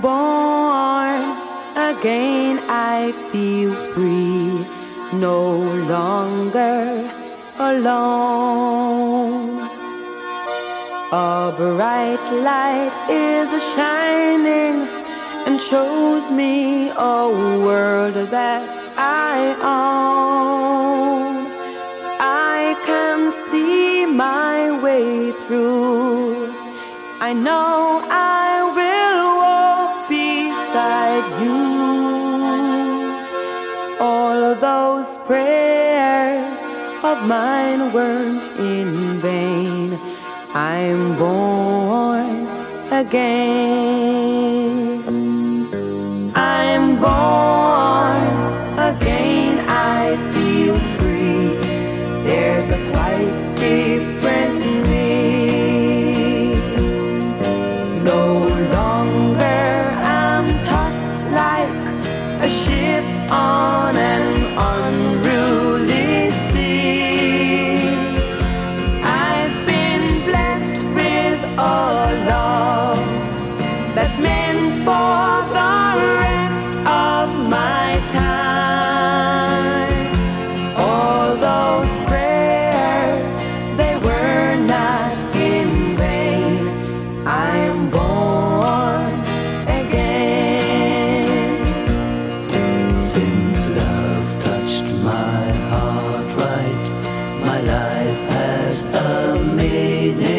Born again, I feel free, no longer alone. A bright light is shining and shows me a world that I own. I can see my way through. I know I you. All of those prayers of mine weren't in vain. I'm born again. life has a meaning.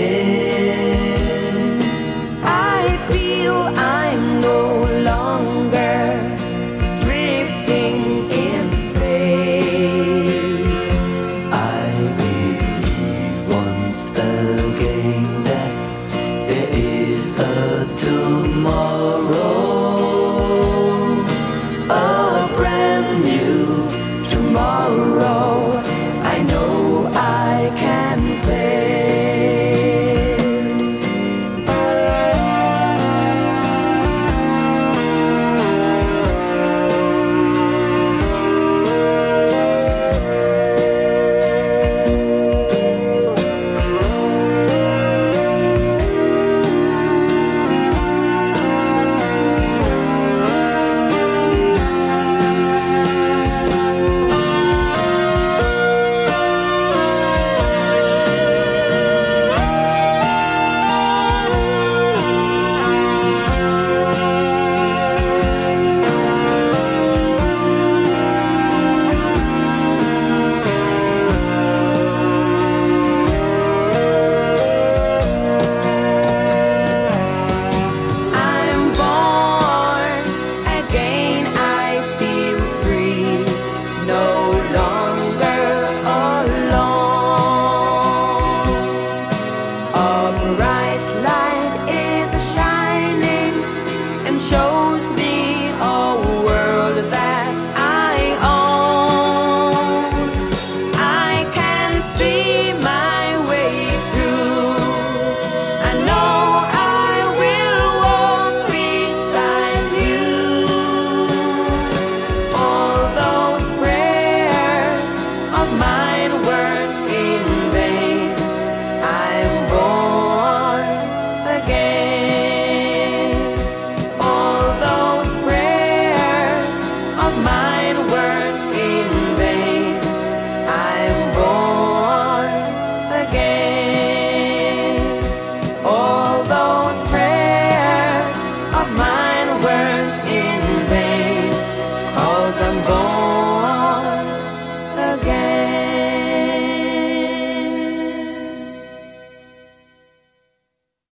my